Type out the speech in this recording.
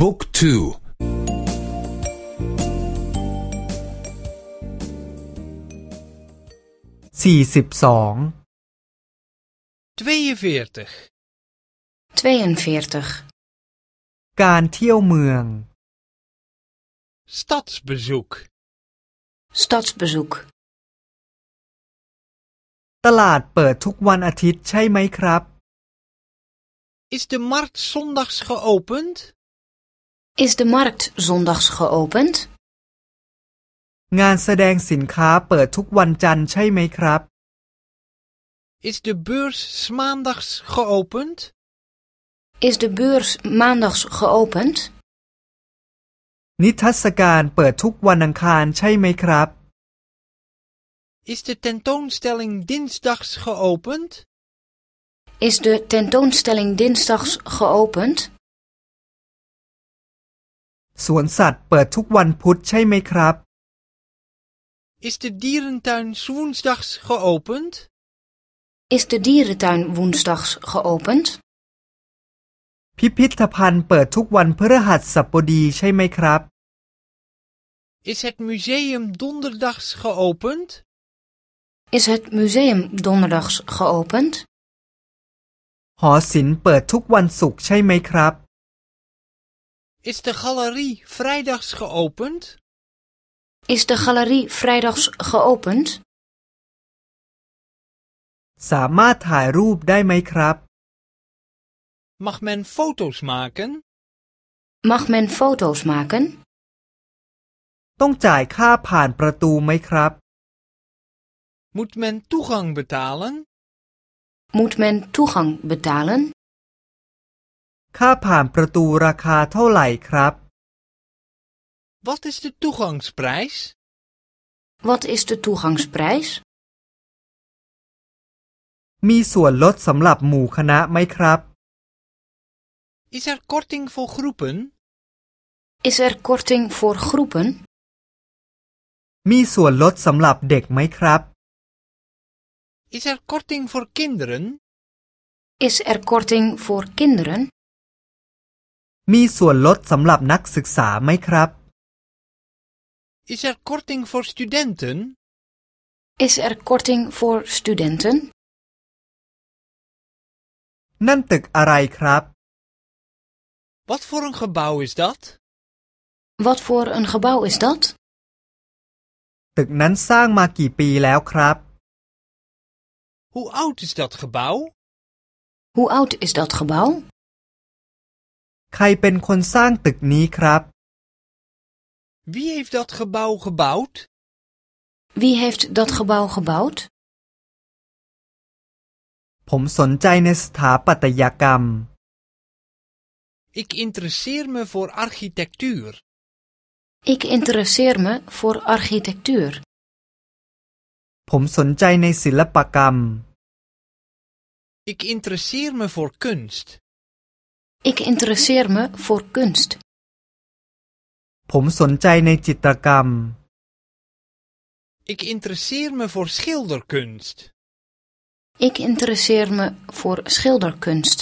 บุ๊กทูสี่สิบสอง tweeënveertig, 42. การเที่ยวเมือง stadsbezoek, Stadsbezoek. ตลาดเปิดทุกวันอาทิตย์ใช่ไหมครับ is de markt zondags geopend? Is de markt zondags geopend? งานแสดงสินค้าเปิดทุกวันจันทร์ใช่ไหมครับ Is de beurs 's maandags geopend? Is de beurs maandags geopend? นิทรรศการเปิดทุกวันอังคารใช่ไหมครับ Is de tentoonstelling dinsdags geopend? Is de tentoonstelling dinsdags geopend? สวนสัตว์เปิดทุกวันพุธใช่ไหมครับ Is de dierentuin 's woensdags geopend? Is de dierentuin woensdags geopend? พิพิธภัณฑ์เปิดทุกวันพฤหัสบดีใช่ไหมครับ Is het museum donderdags geopend? Is het museum donderdags geopend? หอศิลป์เปิดทุกวันศุกร์ใช่ไหมครับ Is de galerie vrijdags geopend? Is de galerie vrijdags geopend? สามารถถ่ายรูปได้ไหมครับ Mag men foto's maken? Mag men foto's maken? ต้องจ่ายค่าผ่านประตูไหมครับ Moet men toegang betalen? Moet men toegang betalen? ค่าผ่านประตูราคาเท่าไหร่ครับ Wat is de toegangsprijs? Wat is de toegangsprijs? มีส่วนลดสำหรับหมู่คณะไหมครับ Is er korting voor groepen? Is er korting voor groepen? มีส่วนลดสำหรับเด็กไหมครับ Is er korting voor kinderen? Is er korting voor kinderen? มีส่วนลดสำหรับนักศึกษาไหมครับ Is er korting voor studenten? Is er korting voor studenten? นั่นตึกอะไรครับ Wat voor een gebouw is dat? Wat voor een gebouw is dat? ตึกนั้นสร้างมากี่ปีแล้วครับ Hoe oud is dat gebouw? Hoe oud is dat gebouw? ใครเป็นคนสร้างตึกนี้ครับ Wie heeft dat gebouw gebouwd? Wie heeft dat gebouw gebouwd? ผมสนใจในสถาปัตยกรรม Ik interesseer me voor architectuur. Ik interesseer me voor architectuur. ผมสนใจในศิลปกรรม Ik interesseer me voor kunst. Ik interesseer me voor kunst. ผมสนใจในจิตรกรรม Ik interesseer me voor schilderkunst. Ik interesseer me voor schilderkunst.